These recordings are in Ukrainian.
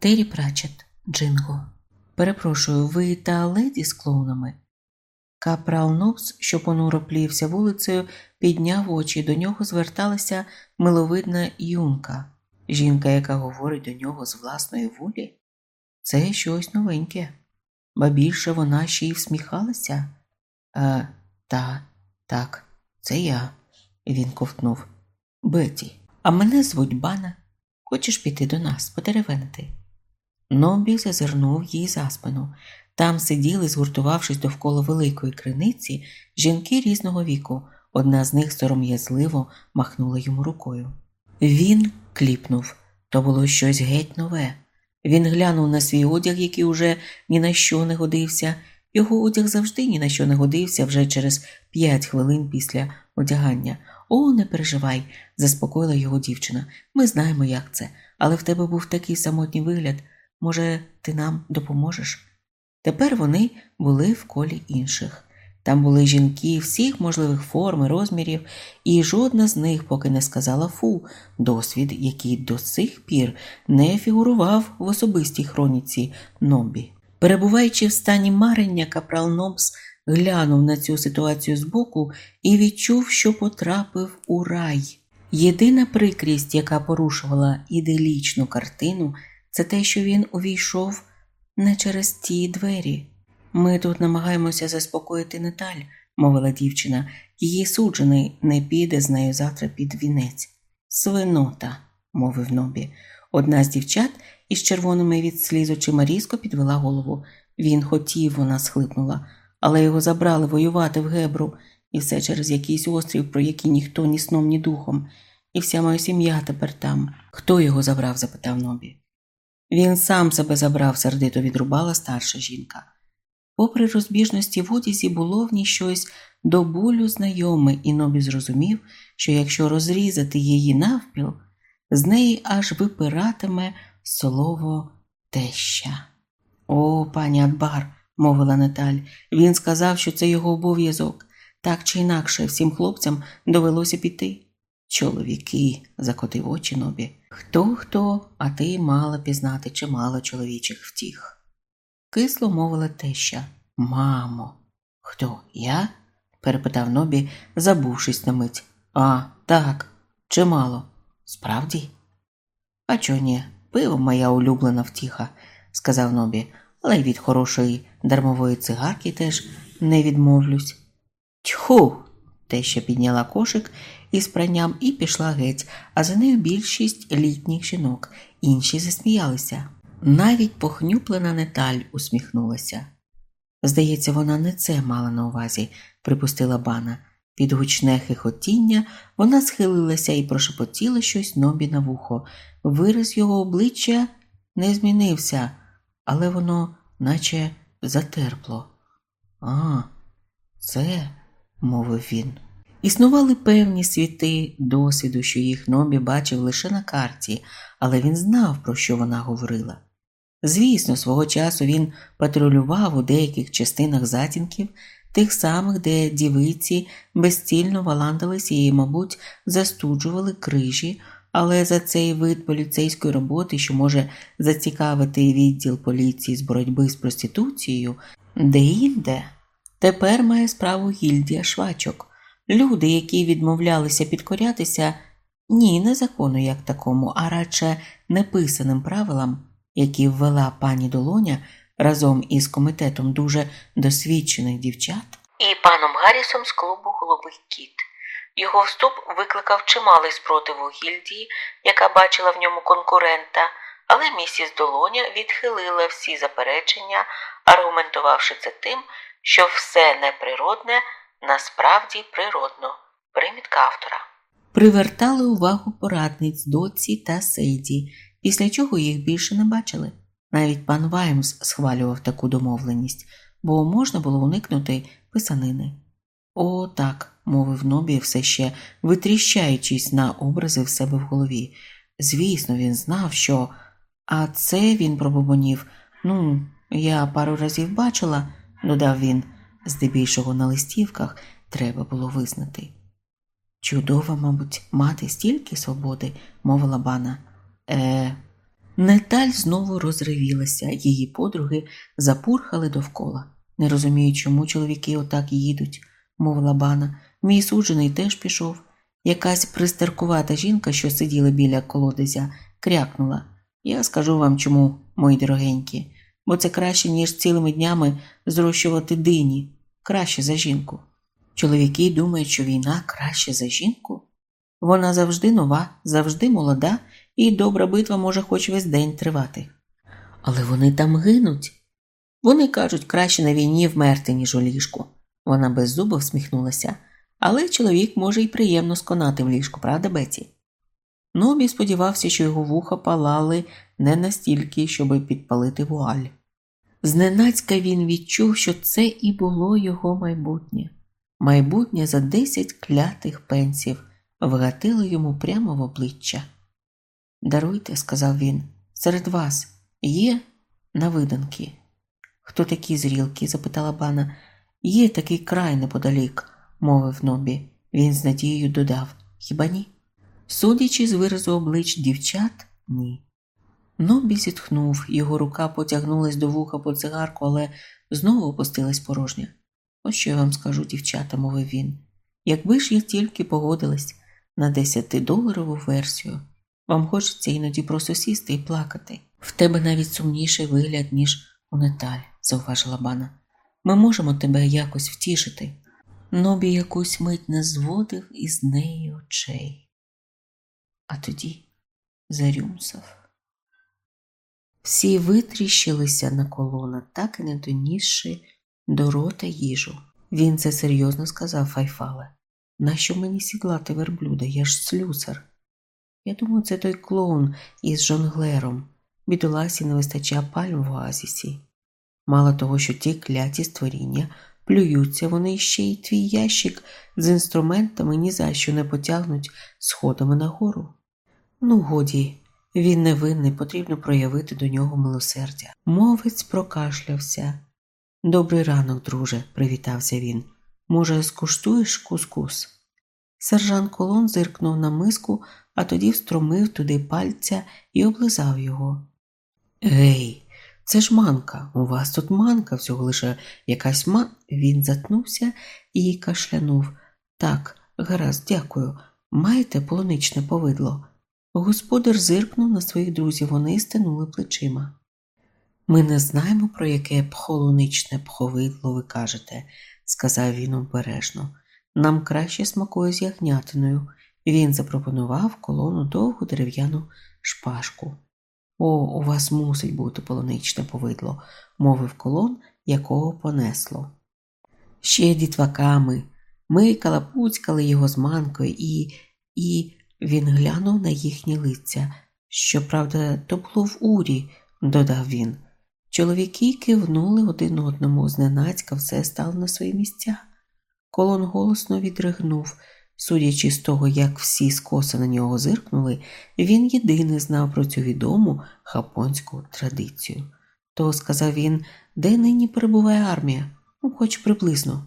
Террі Прачет, Джинго. Перепрошую, ви та леді з клоунами? Капрал Нобс, що понуро плівся вулицею, підняв очі, до нього зверталася миловидна юнка, жінка, яка говорить до нього з власної волі. Це щось новеньке, ба більше вона ще й всміхалася. «Е, Та, так, це я, він ковтнув. Беті, а мене звуть Бана. Хочеш піти до нас, потеревенити? Нобі зазирнув їй за спину. Там сиділи, згуртувавшись довкола великої криниці, жінки різного віку. Одна з них сором'язливо махнула йому рукою. Він кліпнув то було щось геть нове. Він глянув на свій одяг, який уже ні на що не годився. Його одяг завжди ні на що не годився вже через п'ять хвилин після одягання. О, не переживай, заспокоїла його дівчина. Ми знаємо, як це, але в тебе був такий самотній вигляд. Може, ти нам допоможеш? Тепер вони були в колі інших. Там були жінки всіх можливих форм і розмірів, і жодна з них поки не сказала фу, досвід, який до сих пір не фігурував в особистій хроніці Нобі. Перебуваючи в стані марення, капрал Нобс глянув на цю ситуацію збоку і відчув, що потрапив у рай. Єдина прикрість, яка порушувала іделічну картину, це те, що він увійшов не через ті двері. Ми тут намагаємося заспокоїти Наталь, мовила дівчина, її суджений не піде з нею завтра під вінець. Свинота, мовив Нобі. Одна з дівчат із червоними від сліз очима різко підвела голову. Він хотів, вона схлипнула, але його забрали воювати в Гебру, і все через якийсь острів, про який ніхто ні сном, ні духом. І вся моя сім'я тепер там. Хто його забрав? запитав Нобі. Він сам себе забрав, сердито відрубала старша жінка. Попри розбіжності в одязі, було в ній щось до болю знайоме, і Нобі зрозумів, що якщо розрізати її навпіл, з неї аж випиратиме слово теща. О, пані Адбар, мовила Наталь, він сказав, що це його обов'язок. Так чи інакше, всім хлопцям довелося піти. Чоловіки, закотив очі Нобі. Хто хто, а ти мала пізнати чимало чоловічих втіх. Кисло мовила теща. Мамо, хто я? перепитав Нобі, забувшись на мить. А, так, чимало. Справді? А чого ні? Пиво моя улюблена втіха, сказав Нобі, але й від хорошої дармової цигарки теж не відмовлюсь. Тьху. Теща підняла кошик із пранням і пішла геть, а за нею більшість літніх жінок, інші засміялися. Навіть похнюплена Неталь усміхнулася. Здається, вона не це мала на увазі, припустила бана. Під гучне хихотіння вона схилилася і прошепотіла щось нобі на вухо. Вираз його обличчя не змінився, але воно наче затерпло. А, це, мовив він. Існували певні світи досвіду, що їх Нобі бачив лише на карті, але він знав, про що вона говорила. Звісно, свого часу він патрулював у деяких частинах затінків, тих самих, де дівиці безцільно валандалися і, мабуть, застуджували крижі, але за цей вид поліцейської роботи, що може зацікавити відділ поліції з боротьби з проституцією, де-інде, тепер має справу гільдія швачок. Люди, які відмовлялися підкорятися, ні, не закону як такому, а радше неписаним правилам, які ввела пані Долоня разом із комітетом дуже досвідчених дівчат, і паном Гаррісом з клубу Голубий кіт. Його вступ викликав чималий спротив у гільдії, яка бачила в ньому конкурента, але місіс Долоня відхилила всі заперечення, аргументувавши це тим, що все неприродне насправді природно. Примітка автора. Привертали увагу порадниць доці та Сейді, після чого їх більше не бачили. Навіть пан Ваймс схвалював таку домовленість, бо можна було уникнути писанини. О, так, мовив Нобі, все ще витріщаючись на образи в себе в голові. Звісно, він знав, що. А це він пробобонів. Ну, я пару разів бачила, додав він, здебільшого на листівках треба було визнати. Чудово, мабуть, мати стільки свободи, мовила бана. Е, Неталь знову розривілася, її подруги запурхали довкола. Не розумію, чому чоловіки отак їдуть, мовила бана. Мій суджений теж пішов. Якась пристаркувата жінка, що сиділа біля колодязя, крякнула. Я скажу вам чому, мої дорогенькі, бо це краще, ніж цілими днями зрощувати дині, краще за жінку. Чоловіки думають, що війна краще за жінку. Вона завжди нова, завжди молода, і добра битва може хоч весь день тривати. Але вони там гинуть. Вони кажуть, краще на війні вмерти, ніж у ліжку. Вона без зуба всміхнулася, але чоловік може й приємно сконати в ліжку, правда, Беті? Нобі сподівався, що його вуха палали не настільки, щоби підпалити вуаль. Зненацька він відчув, що це і було його майбутнє. Майбутнє за десять клятих пенсів вгатило йому прямо в обличчя. Даруйте, сказав він, серед вас є навиданки. Хто такі зрілки? запитала бана. Є такий край неподалік, мовив Нобі. Він з надією додав Хіба ні? Судячи з виразу облич дівчат, ні. Нобі зітхнув, його рука потягнулась до вуха по цигарку, але знову опустилась порожня. Ось що я вам скажу, дівчата, мовив він. Якби ж я тільки погодилась на десятидоларову версію, вам хочеться іноді просто сісти і плакати. В тебе навіть сумніший вигляд, ніж у Неталь, зауважила бана. Ми можемо тебе якось втішити. Нобі якусь мить не зводив із неї очей. А тоді зарюмсав. Всі витріщилися на колона, так і не донісши до рота їжу. Він це серйозно сказав Файфале. Нащо мені сідлати верблюда? Я ж слюсар. Я думаю, це той клоун із жонглером. Бідоласі не вистачає пальм в оазісі. Мало того, що ті кляті створіння плюються, вони ще й твій ящик з інструментами ні за що не потягнуть сходами нагору. Ну, годі, він невинний, потрібно проявити до нього милосердя. Мовець прокашлявся. Добрий ранок, друже, привітався він. Може, скуштуєш кускус? Сержант Колон зиркнув на миску, а тоді встромив туди пальця і облизав його. Гей, це ж манка, у вас тут манка, всього лише якась ман. Він затнувся і кашлянув. Так, гаразд, дякую. Маєте полуничне повидло? Господар зиркнув на своїх друзів, вони стинули плечима. Ми не знаємо, про яке пхолуничне пховидло ви кажете, сказав він обережно. Нам краще смакує з ягнятиною. Він запропонував колону довгу дерев'яну шпажку. О, у вас мусить бути полуничне повидло, мовив колон, якого понесло. Ще дітваками. Ми калапуцькали його з манкою і. і. Він глянув на їхні лиця. Щоправда, то було в урі, додав він. Чоловіки кивнули один одному, зненацька все стало на свої місця. Колон голосно відригнув. Судячи з того, як всі скоса на нього зиркнули, він єдиний знав про цю відому хапонську традицію. То, сказав він, де нині перебуває армія? Ну, хоч приблизно.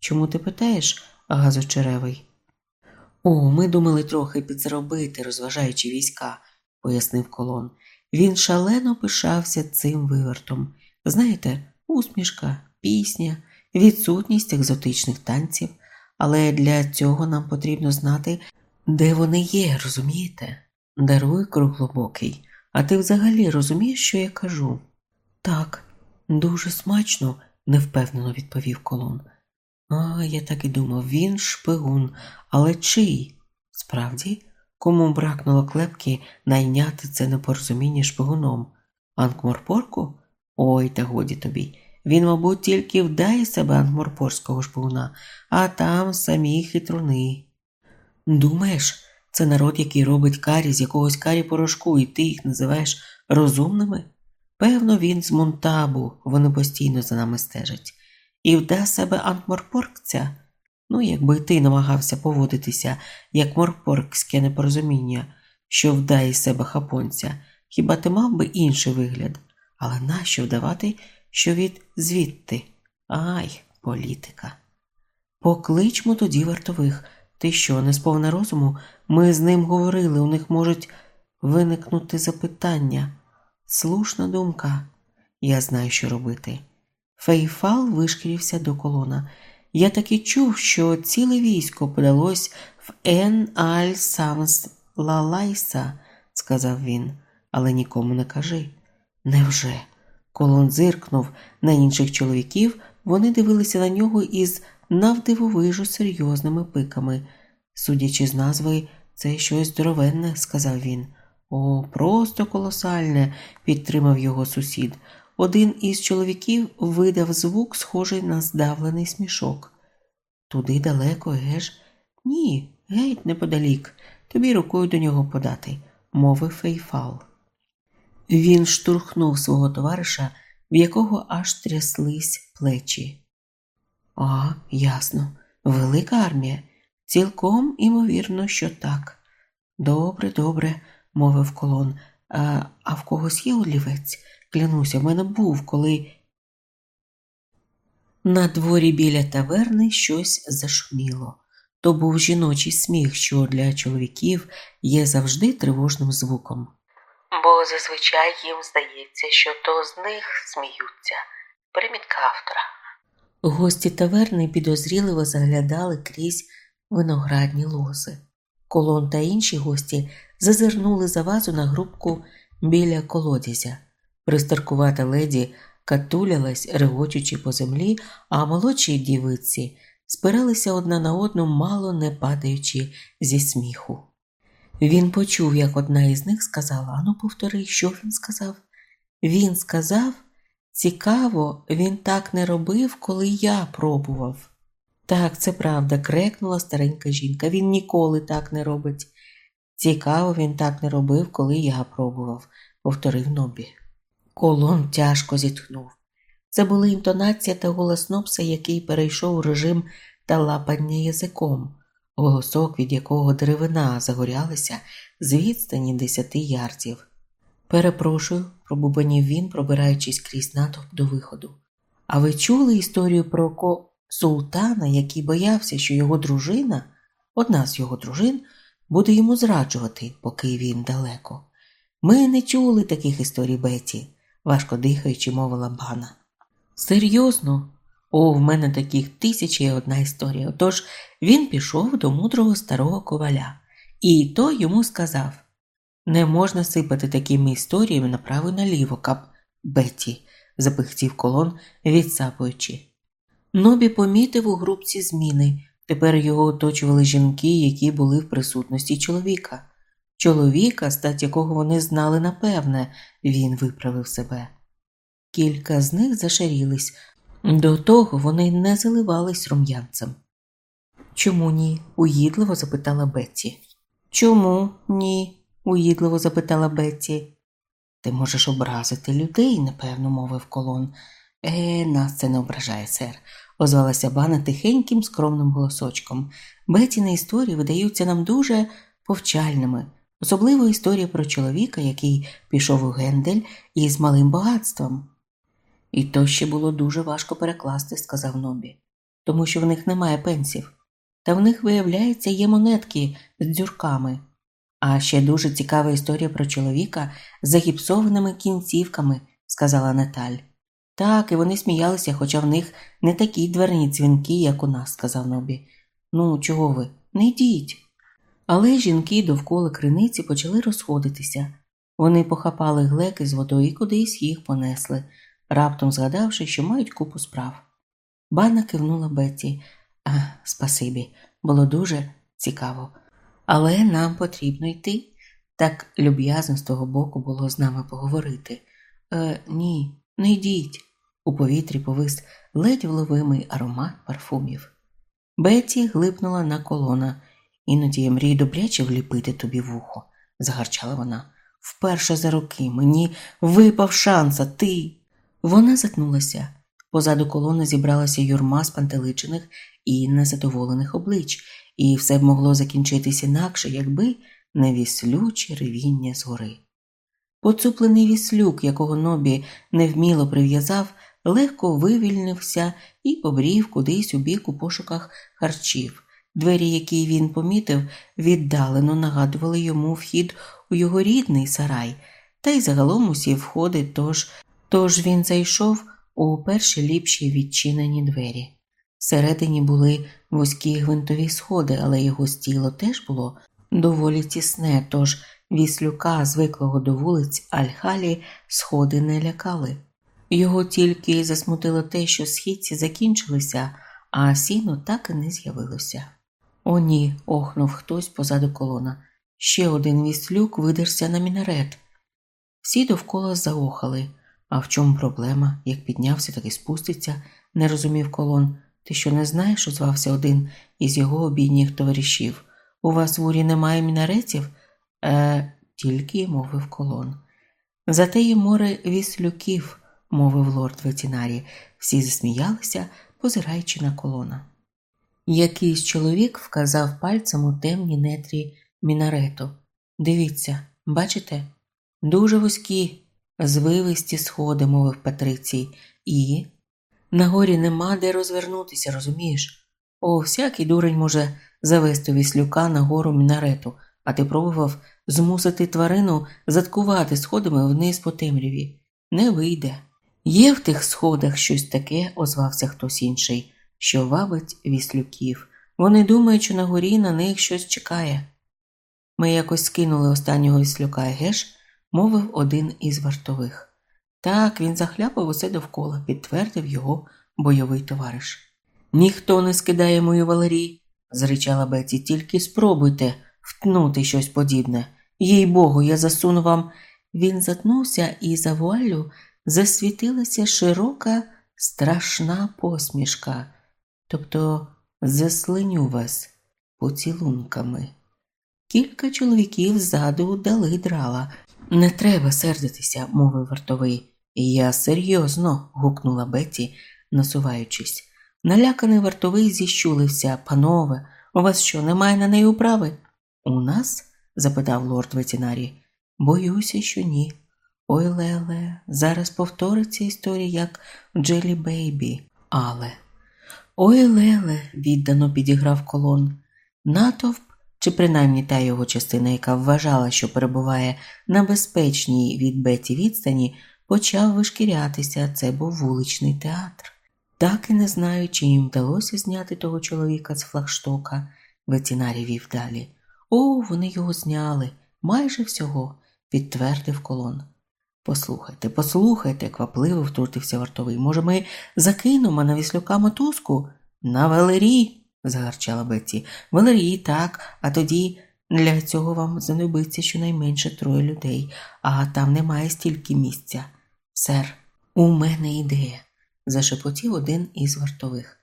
Чому ти питаєш, газочеревий? О, ми думали трохи підзаробити, розважаючи війська, пояснив колон. Він шалено пишався цим вивертом. Знаєте, усмішка, пісня, відсутність екзотичних танців, але для цього нам потрібно знати, де вони є, розумієте? Даруй круглобокий, а ти взагалі розумієш, що я кажу? Так, дуже смачно, невпевнено відповів колон. А, я так і думав, він шпигун, але чий? Справді, кому бракнуло клепки найняти це непорозуміння шпигуном? Анкморпорку? Ой, та годі тобі. Він, мабуть, тільки вдає себе анкморпорського шпигуна, а там самі хитруни. Думаєш, це народ, який робить карі з якогось карі порошку, і ти їх називаєш розумними? Певно, він з Монтабу, вони постійно за нами стежать і вда себе антморпоркця. Ну, якби ти намагався поводитися як морпоркське непорозуміння, що вдає себе хапонця, хіба ти мав би інший вигляд? Але нащо вдавати, що від звідти? Ай, політика. Покличмо тоді вартових. Ти що, не сповна розуму? Ми з ним говорили, у них можуть виникнути запитання. Слушна думка. Я знаю, що робити. Фейфал вишкірився до колона. Я таки чув, що ціле військо подалось в Ен Аль Самс Лалайса, сказав він, але нікому не кажи. Невже? Колон зиркнув на інших чоловіків, вони дивилися на нього із навдивовижу серйозними пиками. Судячи з назви, це щось здоровенне, сказав він. О, просто колосальне, підтримав його сусід. Один із чоловіків видав звук, схожий на здавлений смішок. Туди далеко, геш? Ні, геть неподалік. Тобі рукою до нього подати, мовив Фейфал. Він штурхнув свого товариша, в якого аж тряслись плечі. А, ясно, велика армія. Цілком імовірно, що так. Добре, добре, мовив колон. А, а в когось є олівець? Клянуся, в мене був, коли. На дворі біля таверни щось зашуміло. То був жіночий сміх, що для чоловіків є завжди тривожним звуком. Бо зазвичай їм здається, що то з них сміються. Примітка автора. Гості таверни підозріливо заглядали крізь виноградні лози. Колон та інші гості зазирнули за вазу на грубку біля колодязя. Пристаркувата леді катулялась, регочучи по землі, а молодші дівиці спиралися одна на одну, мало не падаючи зі сміху. Він почув, як одна із них сказала: Ану, повтори, що він сказав? Він сказав цікаво, він так не робив, коли я пробував. Так, це правда, крекнула старенька жінка. Він ніколи так не робить. Цікаво, він так не робив, коли я пробував, повторив Нобі. Колон тяжко зітхнув. Це були інтонація та голос Нопса, який перейшов у режим та лапання язиком, голосок, від якого деревина загорялася з відстані десяти ярдів. Перепрошую, пробубанів він, пробираючись крізь натовп до виходу. А ви чули історію про ко султана, який боявся, що його дружина, одна з його дружин, буде йому зраджувати, поки він далеко. Ми не чули таких історій Беті, важко дихаючи, мовила бана. Серйозно? О, в мене таких тисячі і одна історія. Отож він пішов до мудрого старого коваля, і той йому сказав не можна сипати такими історіями направо і наліво, кап Беті, запихтів колон, відсапуючи. Нобі помітив у групці зміни. Тепер його оточували жінки, які були в присутності чоловіка. Чоловіка, стать якого вони знали напевне, він виправив себе. Кілька з них зашарілись, до того вони не заливались рум'янцем. Чому ні? уїдливо запитала Бетті. Чому ні? уїдливо запитала Бетті. Ти можеш образити людей, напевно, мовив колон. Е, нас це не ображає, сер, озвалася бана тихеньким, скромним голосочком. Бетіни історії видаються нам дуже повчальними, особливо історія про чоловіка, який пішов у гендель із малим багатством. І то ще було дуже важко перекласти, сказав Нобі, тому що в них немає пенсів. Та в них, виявляється, є монетки з дзюрками. А ще дуже цікава історія про чоловіка з загіпсованими кінцівками, сказала Наталь. Так, і вони сміялися, хоча в них не такі дверні дзвінки, як у нас, сказав Нобі. Ну, чого ви? Не йдіть. Але жінки довкола криниці почали розходитися. Вони похапали глеки з водою і кудись їх понесли, раптом згадавши, що мають купу справ. Бана кивнула Бетті. А, спасибі, було дуже цікаво. Але нам потрібно йти. Так люб'язно з того боку було з нами поговорити. Е, Ні, не йдіть. У повітрі повис ледь вловимий аромат парфумів. Беті глипнула на колона. Іноді я мрію добряче вліпити тобі вухо, загарчала вона. Вперше за роки мені випав шанс, а ти. Вона затнулася. Позаду колони зібралася юрма спантеличених і незадоволених облич, і все б могло закінчитись інакше, якби не віслюче ревіння згори. Поцуплений віслюк, якого Нобі невміло прив'язав, легко вивільнився і побрів кудись у бік у пошуках харчів. Двері, які він помітив, віддалено нагадували йому вхід у його рідний сарай. та й загалом усі входи, тож, тож він зайшов у перші ліпші відчинені двері. Всередині були вузькі гвинтові сходи, але його стіло теж було доволі тісне, тож віслюка, звиклого до вулиць Альхалі, сходи не лякали. Його тільки засмутило те, що східці закінчилися, а сіно так і не з'явилося. О, ні, охнув хтось позаду колона. Ще один віслюк видерся на мінарет. Всі довкола заохали. А в чому проблема? Як піднявся, так і спуститься, не розумів колон. Ти що не знаєш, озвався один із його обідніх товаришів. У вас в урі немає мінаретів? Е, тільки мовив колон. Зате є море віслюків, мовив лорд ветінарі. Всі засміялися, позираючи на колона. Якийсь чоловік вказав пальцем у темні нетрі мінарету. Дивіться, бачите? Дуже вузькі, звивисті сходи, мовив Патрицій, і нагорі нема де розвернутися, розумієш? О, всякий дурень може завести віслюка на гору мінарету, а ти пробував змусити тварину заткувати сходами вниз по темряві. Не вийде. Є в тих сходах щось таке, озвався хтось інший, що вабить віслюків. Вони думають, що на горі на них щось чекає. Ми якось скинули останнього віслюка, геш, мовив один із вартових. Так, він захляпав усе довкола, підтвердив його бойовий товариш. Ніхто не скидає мою Валерій, зричала Беті, тільки спробуйте втнути щось подібне. Їй богу, я засуну вам. Він затнувся, і за вуаллю засвітилася широка, страшна посмішка, тобто заслиню вас поцілунками. Кілька чоловіків ззаду дали драла. Не треба сердитися, мовив вартовий. Я серйозно. гукнула Беті, насуваючись. Наляканий вартовий зіщулився. Панове, у вас що, немає на неї управи? У нас? запитав лорд ветінарі. Боюся, що ні. Ой Леле, зараз повториться історія, як Джелі Бейбі, але. Ой Леле, віддано підіграв колон. Натовп, чи принаймні та його частина, яка вважала, що перебуває на безпечній від Беті відстані, почав вишкірятися. Це був вуличний театр. Так і не знаю, чи їм вдалося зняти того чоловіка з флагштока, ветінарій вів далі. О, вони його зняли, майже всього, підтвердив колон. Послухайте, послухайте, квапливо втрутився вартовий. Може, ми закинемо на віслюка мотузку? На Валерій, загарчала Бетті. Валерій, так, а тоді для цього вам знадобиться щонайменше троє людей, а там немає стільки місця. Сер, у мене ідея, зашепотів один із вартових.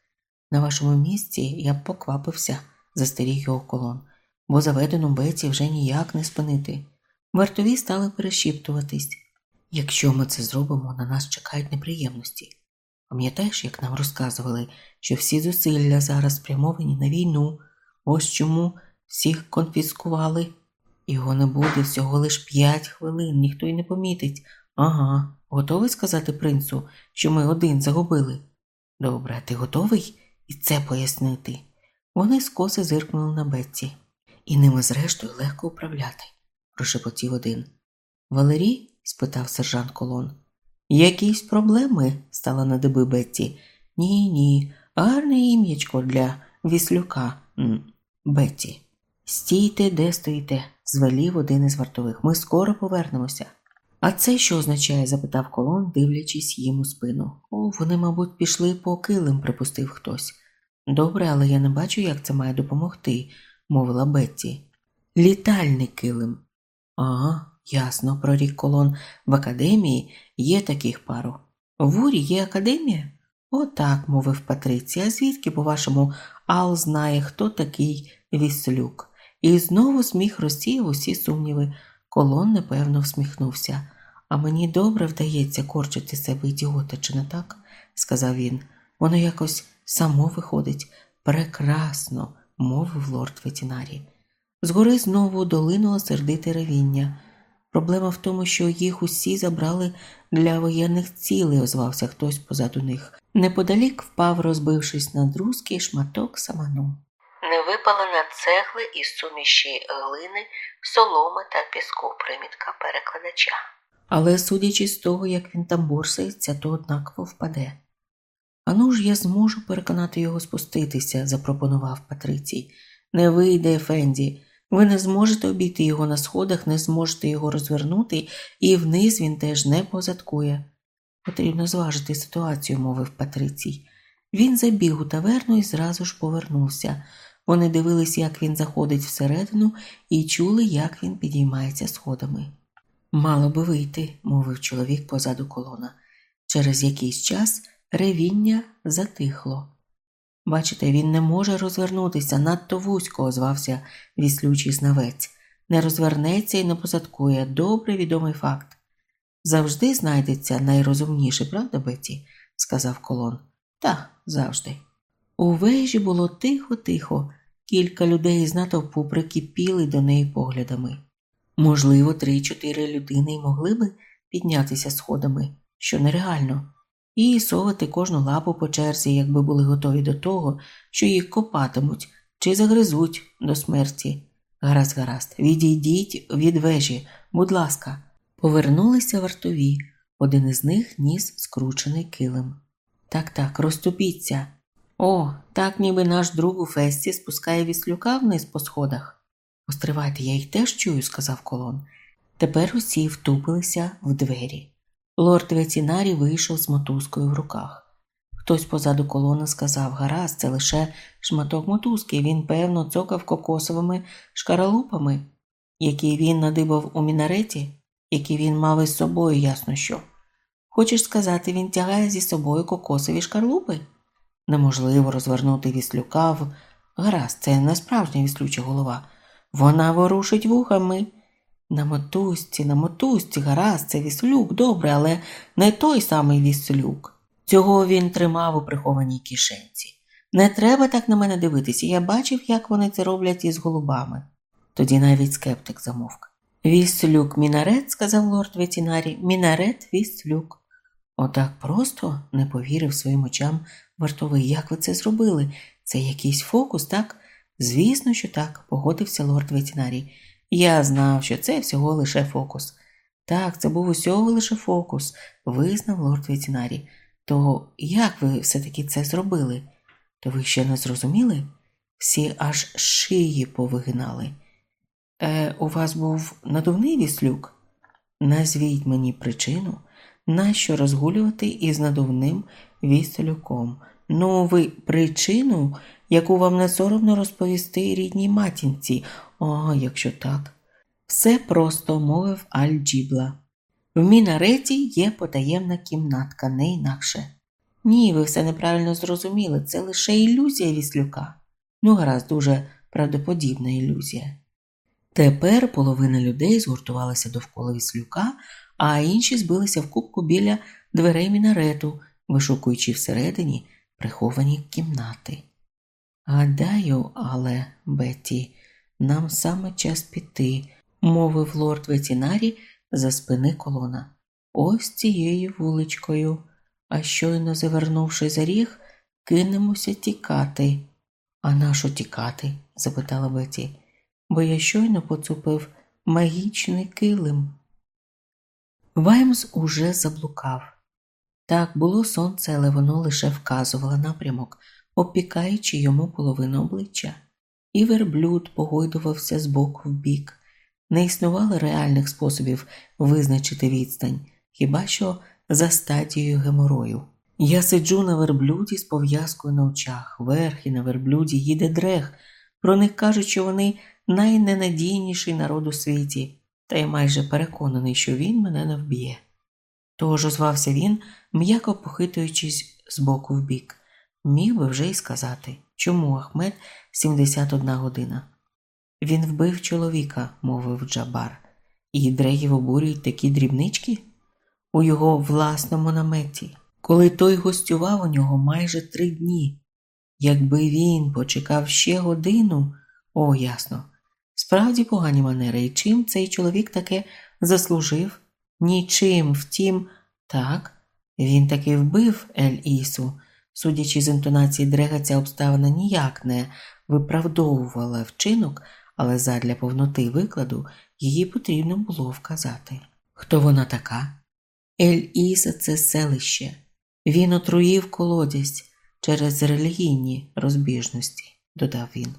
На вашому місці я б поквапився, застеріг його колон, бо заведену Беті вже ніяк не спинити. Вартові стали перешіптуватись. Якщо ми це зробимо, на нас чекають неприємності. Пам'ятаєш, як нам розказували, що всі зусилля зараз спрямовані на війну, ось чому всіх конфіскували. Його не буде всього лиш п'ять хвилин, ніхто й не помітить. Ага, готовий сказати принцу, що ми один загубили? Добре, ти готовий і це пояснити? Вони скоси зиркнули на Бетці. І ними, зрештою, легко управляти, прошепотів один. Валерій? Спитав сержант Колон. Якісь проблеми? стала на деби Бетті. Ні, ні, гарне ім'ячко для віслюка. Бетті. Стійте, де стоїте, звелів один із вартових. Ми скоро повернемося. А це що означає? запитав колон, дивлячись їм у спину. О, вони, мабуть, пішли по килим, припустив хтось. Добре, але я не бачу, як це має допомогти, мовила Бетті. Літальний килим. Ага, ясно, прорік колон. В академії є таких пару. В урі є академія? Отак, мовив Патриція. Звідки, по-вашому, Ал знає, хто такий віслюк. І знову сміх розсіяв усі сумніви. Колон непевно всміхнувся. А мені добре вдається корчити себе ідіота, чи не так? сказав він. Воно якось само виходить. Прекрасно, мовив лорд ветінарі. Згори знову долинуло сердите ревіння. Проблема в тому, що їх усі забрали для воєнних цілей, озвався хтось позаду них. Неподалік впав, розбившись на друзкий шматок саману. Невипалена цегли із суміші глини, соломи та піску примітка перекладача. але, судячи з того, як він там борсається, то однаково впаде. Ану ж я зможу переконати його спуститися, запропонував Патрицій. Не вийде, Фенді. Ви не зможете обійти його на сходах, не зможете його розвернути, і вниз він теж не позадкує. Потрібно зважити ситуацію, мовив Патрицій. Він забіг у таверну і зразу ж повернувся. Вони дивились, як він заходить всередину, і чули, як він підіймається сходами. Мало би вийти, мовив чоловік позаду колона. Через якийсь час ревіння затихло. Бачите, він не може розвернутися, надто вузько озвався віслючий знавець. Не розвернеться і не позадкує. Добре відомий факт. Завжди знайдеться найрозумніший, правда, Беті? сказав колон. Та, завжди. У вежі було тихо-тихо, кілька людей з натовпу прикипіли до неї поглядами. Можливо, три-чотири людини й могли би піднятися сходами, що нереально, і совати кожну лапу по черзі, якби були готові до того, що їх копатимуть чи загризуть до смерті. Гаразд, гаразд, відійдіть від вежі, будь ласка, повернулися вартові. Один із них ніс скручений килим. Так, так, розступіться. О, так ніби наш друг у фесті спускає віслюка вниз по сходах. Постривайте, я їх теж чую, сказав колон. Тепер усі втупилися в двері. Лорд Вецінарі вийшов з мотузкою в руках. Хтось позаду колони сказав гаразд, це лише шматок мотузки, він, певно, цокав кокосовими шкаралупами, які він надибав у мінареті, які він мав із собою, ясно що. Хочеш сказати, він тягає зі собою кокосові шкарлупи? Неможливо розвернути віслюка в гаразд, це не справжня віслюча голова. Вона ворушить вухами. На мотузці, на мотузці, гаразд, це віслюк, добре, але не той самий віслюк. Цього він тримав у прихованій кишенці. Не треба так на мене дивитися, я бачив, як вони це роблять із голубами. Тоді навіть скептик замовк. Віслюк мінарет, сказав лорд ветінарі, мінарет віслюк. Отак просто не повірив своїм очам вартовий. Як ви це зробили? Це якийсь фокус, так? Звісно, що так, погодився лорд ветінарій. Я знав, що це всього лише фокус. Так, це був усього лише фокус, визнав лорд ветінарій. То як ви все-таки це зробили? То ви ще не зрозуміли? Всі аж шиї повигинали. Е, У вас був надувний віслюк? Назвіть мені причину, нащо розгулювати із надувним віслюком. Ну, ви причину, яку вам не соромно розповісти рідній матінці. О, якщо так. Все просто мовив Аль-Джібла. В мінареті є потаємна кімнатка, не інакше. Ні, ви все неправильно зрозуміли, це лише ілюзія віслюка. Ну, гаразд, дуже правдоподібна ілюзія. Тепер половина людей згуртувалася довкола віслюка, а інші збилися в кубку біля дверей мінарету, вишукуючи всередині приховані кімнати. Гадаю, але, Бетті, нам саме час піти, мовив лорд ветінарі за спини колона. Ось цією вуличкою, а щойно завернувши за ріг, кинемося тікати. А нащо тікати? запитала Бетті, бо я щойно поцупив магічний килим. Ваймс уже заблукав. Так було сонце, але воно лише вказувало напрямок, опікаючи йому половину обличчя, і верблюд погойдувався з боку в бік. Не існувало реальних способів визначити відстань, хіба що за стадією геморою. Я сиджу на верблюді з пов'язкою на очах, верх і на верблюді їде дрех. Про них кажуть, що вони найненадійніший народ у світі, та я майже переконаний, що він мене не вб'є. Тож озвався він, м'яко похитуючись з боку в бік. Міг би вже й сказати, чому Ахмед 71 година. Він вбив чоловіка, мовив Джабар, і дрегів обурюють такі дрібнички у його власному наметі, коли той гостював у нього майже три дні. Якби він почекав ще годину, о, ясно. Справді погані манери, і чим цей чоловік таке заслужив? Нічим, втім, так, він таки вбив Ель Ісу. Судячи з інтонації дрега, ця обставина ніяк не виправдовувала вчинок, але задля повноти викладу її потрібно було вказати. Хто вона така? Ель Іса це селище. Він отруїв колодязь через релігійні розбіжності, додав він.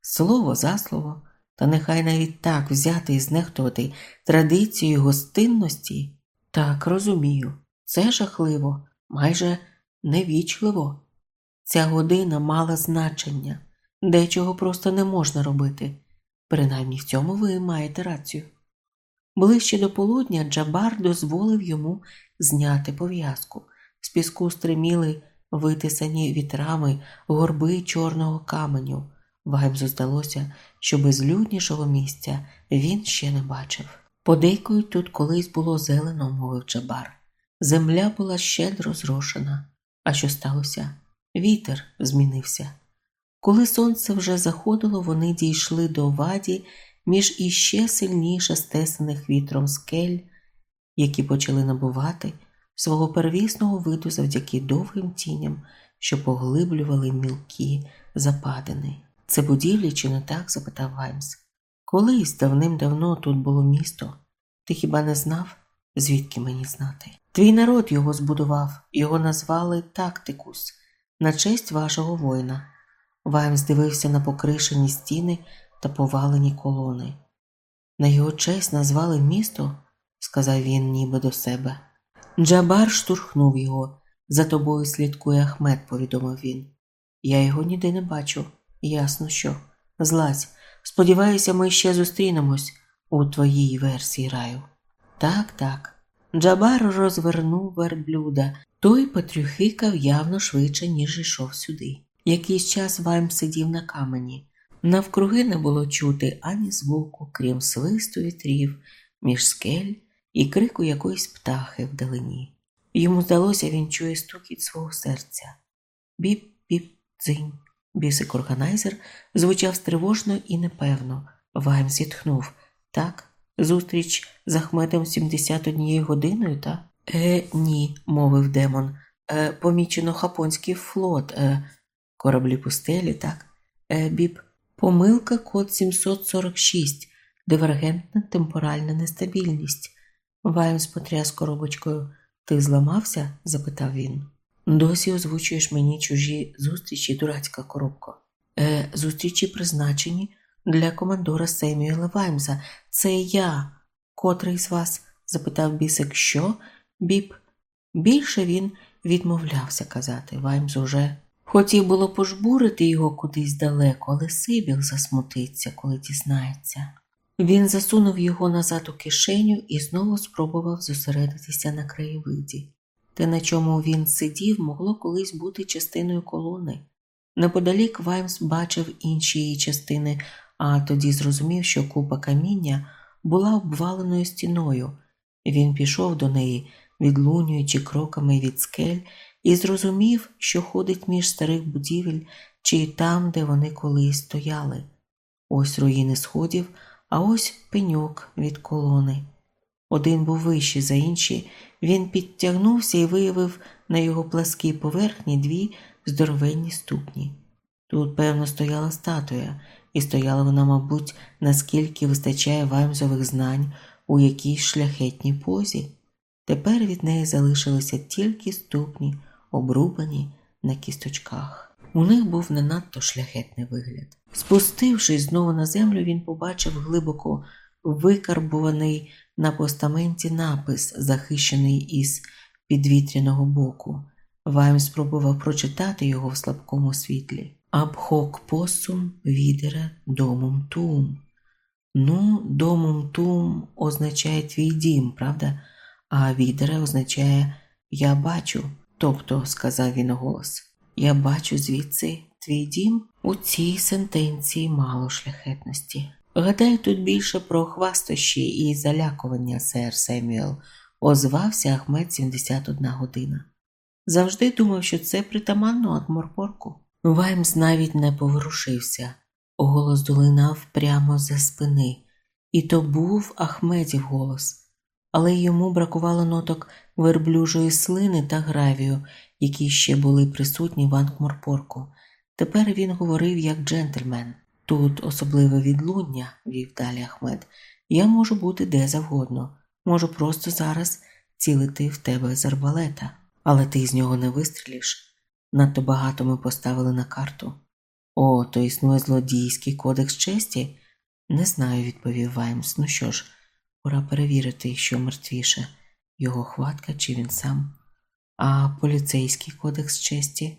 Слово за слово, та нехай навіть так взяти і знехтувати традицією гостинності. Так, розумію, це жахливо, майже невічливо. Ця година мала значення, дечого просто не можна робити. Принаймні в цьому ви маєте рацію. Ближче до полудня Джабар дозволив йому зняти пов'язку. З піску стриміли витисані вітрами горби чорного каменю. Ваймзу здалося, що безлюднішого місця він ще не бачив. Подейкують тут колись було зелено, мовив Джабар. Земля була щедро зрошена. А що сталося? Вітер змінився. Коли сонце вже заходило, вони дійшли до ваді між іще сильніше стесаних вітром скель, які почали набувати свого первісного виду завдяки довгим тіням, що поглиблювали мілкі западини. Це будівлі чи не так? запитав Гаймс. Колись давним-давно тут було місто. Ти хіба не знав, звідки мені знати? Твій народ його збудував, його назвали Тактикус, на честь вашого воїна. Ваймс дивився на покришені стіни та повалені колони. На його честь назвали місто, сказав він ніби до себе. Джабар штурхнув його. За тобою слідкує Ахмед, повідомив він. Я його ніде не бачу. Ясно що. Злазь. Сподіваюся, ми ще зустрінемось у твоїй версії раю. Так, так. Джабар розвернув верблюда, той потрюхикав явно швидше, ніж йшов сюди. Якийсь час Вайм сидів на камені. Навкруги не було чути ані звуку, крім свисту вітрів, між скель і крику якоїсь птахи вдалині. Йому здалося, він чує стукіт свого серця. Біп-біп, дзинь. Бісик органайзер звучав стривожно і непевно. Вайм зітхнув. Так, зустріч з Ахмедом 71 годиною, та? Е, ні, мовив демон. Е, Помічено хапонський флот, е, кораблі пустелі, так? Е, біп, помилка код 746, дивергентна темпоральна нестабільність. Ваймс потряс коробочкою. Ти зламався? запитав він. Досі озвучуєш мені чужі зустрічі, дурацька коробка. Е, Зустрічі призначені для командора Семюела Ваймса. Це я. Котрий з вас? запитав бісик, що? Біп. Більше він відмовлявся казати. Ваймс уже хотів було пожбурити його кудись далеко, але Сибіл засмутиться, коли дізнається. Він засунув його назад у кишеню і знову спробував зосередитися на краєвиді. Те, на чому він сидів, могло колись бути частиною колони. Неподалік Ваймс бачив інші її частини, а тоді зрозумів, що купа каміння була обваленою стіною. Він пішов до неї, відлунюючи кроками від скель, і зрозумів, що ходить між старих будівель чи там, де вони колись стояли. Ось руїни сходів, а ось пеньок від колони. Один був вищий за інші, він підтягнувся і виявив на його пласкій поверхні дві здоровенні ступні. Тут, певно, стояла статуя, і стояла вона, мабуть, наскільки вистачає ваймзових знань у якійсь шляхетній позі. Тепер від неї залишилися тільки ступні, обрубані на кісточках. У них був не надто шляхетний вигляд. Спустившись знову на землю, він побачив глибоко викарбуваний на постаменті напис, захищений із підвітряного боку. Вайм спробував прочитати його в слабкому світлі. Абхок посум відере домом тум. Ну, домом тум означає твій дім, правда? А відере означає я бачу. Тобто, сказав він голос, я бачу звідси твій дім у цій сентенції мало шляхетності. Гадаю, тут більше про хвастощі і залякування, сер Семюел, озвався Ахмед 71 година. Завжди думав, що це притаманно Атморпорку. Ваймс навіть не поворушився, голос долинав прямо за спини, і то був Ахмедів голос, але йому бракувало ноток верблюжої слини та гравію, які ще були присутні в Анкморпорку. Тепер він говорив як джентльмен. Тут особливе відлуння, вів далі Ахмед. Я можу бути де завгодно. можу просто зараз цілити в тебе з арбалета, але ти з нього не вистрілиш. Надто багато ми поставили на карту. О, то існує злодійський кодекс честі? Не знаю, відповів Ваймс. Ну що ж, пора перевірити, що мертвіше, його хватка чи він сам. А поліцейський кодекс честі?